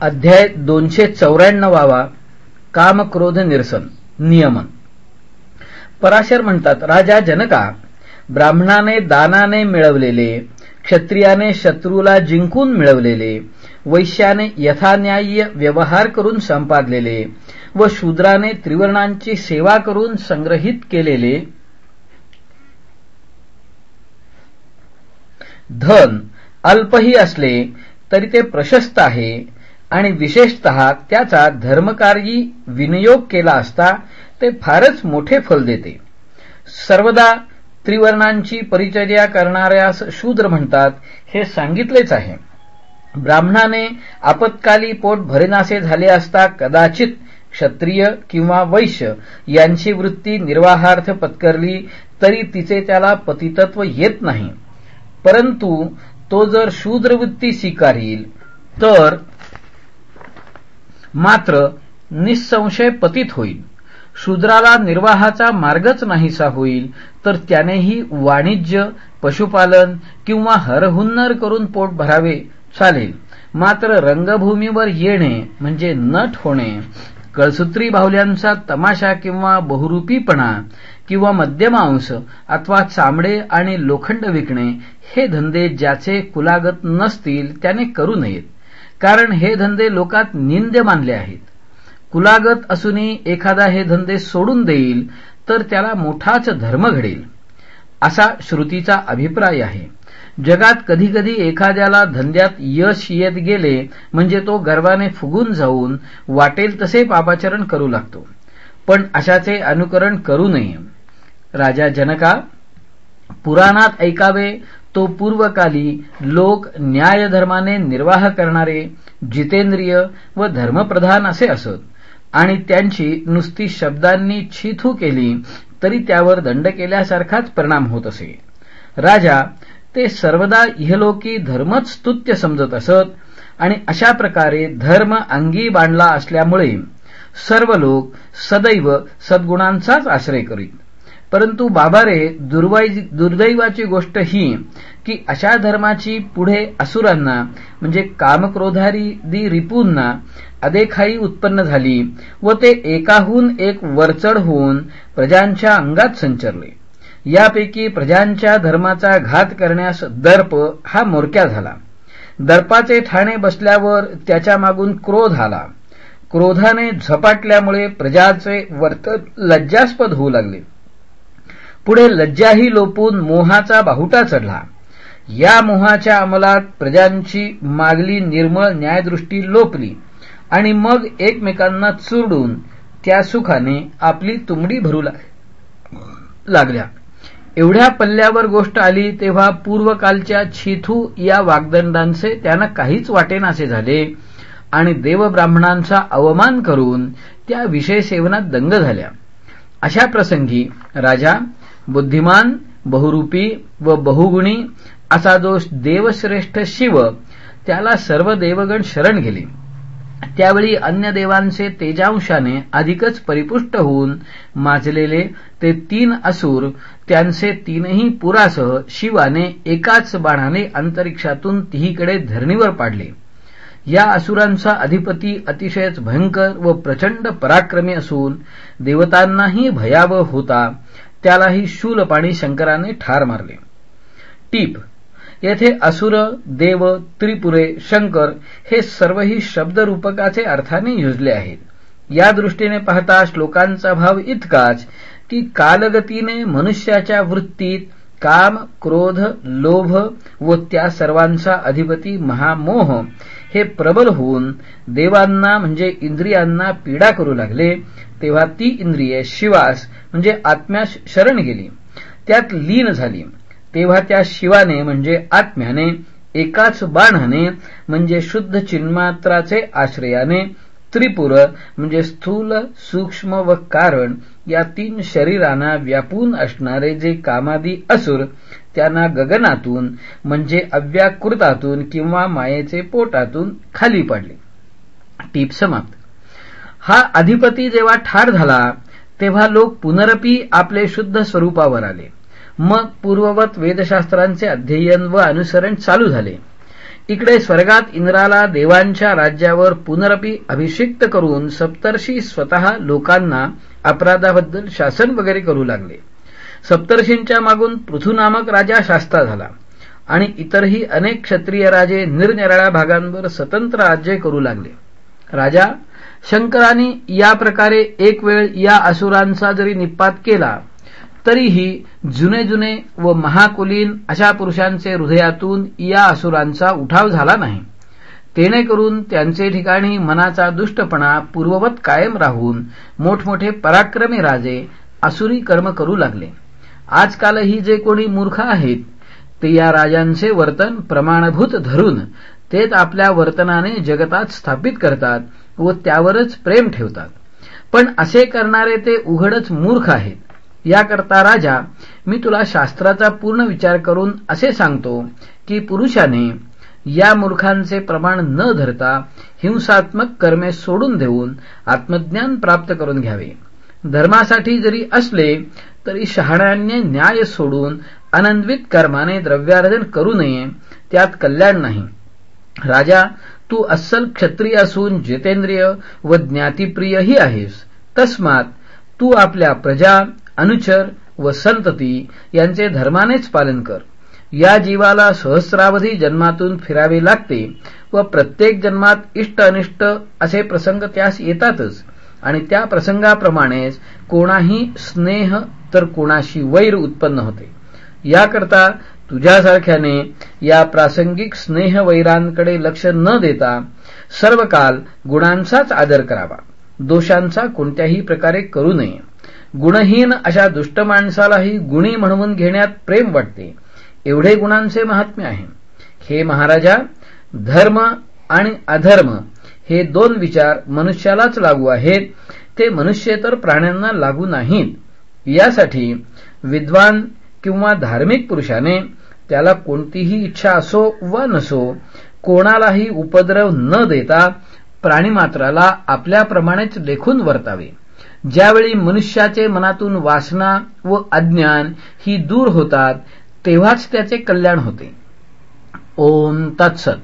अध्याय दोनशे चौऱ्याण्णवावा कामक्रोध निरसन नियमन. पराशर म्हणतात राजा जनका ब्राह्मणाने दानाने मिळवलेले क्षत्रियाने शत्रूला जिंकून मिळवलेले वैश्याने यथान्याय्य व्यवहार करून संपादलेले व शूद्राने त्रिवर्णांची सेवा करून संग्रहित केलेले धन अल्पही असले तरी ते प्रशस्त आहे आणि विशेषत त्याचा धर्मकार्यी विनियोग केला असता ते फारच मोठे फल देते. सर्वदा त्रिवर्णांची परिचर्या करणाऱ्यास शूद्र म्हणतात हे सांगितलेच आहे. ब्राह्मणाने आपत्काली पोट भरेनासे झाले असता कदाचित क्षत्रिय किंवा वैश्य यांची वृत्ती निर्वाहार्थ पत्करली तरी तिचे त्याला पतितत्व येत नाही. परंतु तो जर शूद्रवृत्ती स्वीकारील तर मात्र निसंशय पतित होईल. शूद्राला निर्वाहाचा मार्गच नाहीसा होईल तर त्यानेही वाणिज्य पशुपालन किंवा हरहुन्नर करून पोट भरावे चालेल. मात्र रंगभूमीवर येणे म्हणजे नट होणे कळसूत्री बाहुल्यांचा तमाशा किंवा बहुरूपीपणा किंवा मद्यमांस अथवा चामडे आणि लोखंड विकणे हे धंदे ज्याचे कुलागत नसतील त्याने करू नयेत. कारण हे धंदे लोकात निंद्य मानले आहेत. कुलागत असूनही एखादा हे धंदे सोडून देईल तर त्याला मोठाच धर्म घडेल. असा श्रुतीचा अभिप्राय आहे. जगात कधीकधी एखाद्याला धंद्यात यश येत गेले म्हणजे तो गर्वाने फुगून जाऊन वाटेल तसे पापाचरण करू लागतो. पण अशाचे अनुकरण करू नये. राजा जनका पुराणात ऐकावे तो पूर्वकाली लोक न्यायधर्माने निर्वाह करणारे जितेंद्रिय व धर्मप्रधान असे असत. आणि त्यांची नुसती शब्दांनी छिथू केली तरी त्यावर दंड केल्यासारखाच परिणाम होत असे. राजा ते सर्वदा इहलोकी धर्मच स्तुत्य समजत असत आणि अशा प्रकारे धर्म अंगी बांधला असल्यामुळे सर्व लोक सदैव सद्गुणांचाच आश्रय करीत. परंतु बाबारे दुर्दैवाची गोष्ट ही की अशा धर्माची पुढे असुरांना म्हणजे कामक्रोधारी रिपूंना अदेखाई उत्पन्न झाली व ते एकाहून एक वरचढ होऊन प्रजांच्या अंगात संचरले. यापैकी प्रजांच्या धर्माचा घात करण्यास दर्प हा मोरक्या झाला. दर्पाचे ठाणे बसल्यावर त्याच्या मागून क्रोध आला. क्रोधाने झपाटल्यामुळे प्रजाचे वर्तन लज्जास्पद होऊ लागले. पुढे लज्जाही लोपून मोहाचा बाहुटा चढला. या मोहाच्या अंमलात प्रजांची मागली निर्मळ न्यायदृष्टी लोपली आणि मग एकमेकांना चुरडून त्या सुखाने आपली तुंबडी भरू लागल्या. एवढ्या पल्ल्यावर गोष्ट आली तेव्हा पूर्वकालच्या छिथू या वागदंडांचे त्यांना काहीच वाटेनासे झाले आणि देवब्राह्मणांचा अवमान करून त्या विषय सेवनात दंग झाल्या. अशा प्रसंगी राजा बुद्धिमान बहुरूपी व बहुगुणी असा जो देवश्रेष्ठ शिव त्याला सर्व देवगण शरण गेले. त्यावेळी अन्य देवांचे तेजांशाने अधिकच परिपुष्ट होऊन माजलेले ते तीन असुर त्यांचे तीनही पुरासह शिवाने एकाच बाणाने अंतरिक्षातून तिहीकडे धरणीवर पाडले. या असुरांचा अधिपती अतिशयच भयंकर व प्रचंड पराक्रमी असून देवतांनाही भयावह होता त्यालाही शूलपाणी शंकराने ठार मारले. टीप येथे असुर देव त्रिपुरे शंकर हे सर्वही शब्दरूपकाचे अर्थाने युजले आहेत. या दृष्टीने पाहता श्लोकांचा भाव इतकाच की कालगतीने मनुष्याच्या वृत्तीत काम क्रोध लोभ व त्या सर्वांचा अधिपती महामोह हे प्रबल होऊन देवांना म्हणजे इंद्रियांना पीडा करू लागले तेव्हा ती इंद्रिये शिवास म्हणजे आत्म्यास शरण गेली. त्यात लीन झाली. तेव्हा त्या शिवाने म्हणजे आत्म्याने एकाच बाणाने म्हणजे शुद्ध चिन्मात्राचे आश्रयाने त्रिपुर म्हणजे स्थूल सूक्ष्म व कारण या तीन शरीरांना व्यापून असणारे जे कामादी असुर त्यांना गगनातून म्हणजे अव्याकृतातून किंवा मायेचे पोटातून खाली पडले. टीप समाप्त. हा अधिपती जेव्हा ठार झाला तेव्हा लोक पुनरपी आपले शुद्ध स्वरूपावर आले. मग पूर्ववत वेदशास्त्रांचे अध्ययन व अनुसरण चालू झाले. इकडे स्वर्गात इंद्राला देवांच्या राज्यावर पुनरपी अभिषिक्त करून सप्तर्षी स्वतः लोकांना अपराधाबद्दल शासन वगैरे करू लागले. सप्तर्षींच्या मागून पृथुनामक राजा शास्ता झाला आणि इतरही अनेक क्षत्रिय राजे निरनिराळ्या भागांवर स्वतंत्र राज्य करू लागले. राजा शंकरांनी या प्रकारे एक वेळ या असुरांचा जरी निपात केला तरीही जुने जुने व महाकुलीन अशा पुरुषांचे हृदयातून या असुरांचा उठाव झाला नाही. तेणेकरून त्यांचे ठिकाणी मनाचा दुष्टपणा पूर्ववत कायम राहून मोठमोठे पराक्रमी राजे असुरी कर्म करू लागले. आजकालही जे कोणी मूर्ख आहेत ते या राजांचे वर्तन प्रमाणभूत धरून तेच आपल्या वर्तनाने जगतात स्थापित करतात व त्यावरच प्रेम ठेवतात. पण असे करणारे ते उघडच मूर्ख आहेत. याकरता राजा मी तुला शास्त्राचा पूर्ण विचार करून असे सांगतो की पुरुषाने या मूर्खांचे प्रमाण न धरता हिंसात्मक कर्मे सोडून देऊन आत्मज्ञान प्राप्त करून घ्यावे. धर्मासाठी जरी असले तरी शहाण्यांनी न्याय सोडून अनन्वित कर्माने द्रव्यार्जन करू नये त्यात कल्याण नाही. राजा तू अस्सल क्षत्रिय असून जितेंद्रिय व ज्ञातीप्रियही आहेस. तस्मात तू आपल्या प्रजा अनुचर व संतती यांचे धर्मानेच पालन कर. या जीवाला सहस्रावधी जन्मातून फिरावे लागते व प्रत्येक जन्मात इष्ट अनिष्ट असे प्रसंग त्यास येतातच. आणि त्या प्रसंगाप्रमाणेच कोणाही स्नेह तर कोणाशी वैर उत्पन्न होते. याकरता तुझ्यासारख्याने या प्रासंगिक स्नेहवैरांकडे लक्ष न देता सर्व काल गुणांचाच आदर करावा. दोषांचा कोणत्याही प्रकारे करू नये. गुणहीन अशा दुष्ट माणसालाही गुणी म्हणवून घेण्यात प्रेम वाटते. एवढे गुणांचे महात्म्य आहे. हे महाराजा धर्म आणि अधर्म हे दोन विचार मनुष्यालाच लागू आहेत. ते मनुष्येतर प्राण्यांना लागू नाहीत. यासाठी विद्वान किंवा धार्मिक पुरुषाने त्याला कोणतीही इच्छा असो वा नसो कोणालाही उपद्रव न देता प्राणीमात्राला आपल्याप्रमाणेच लेखून वर्तावे. ज्यावेळी मनुष्याचे मनातून वासना व अज्ञान ही दूर होतात तेव्हाच त्याचे कल्याण होते. ओम तत्सत.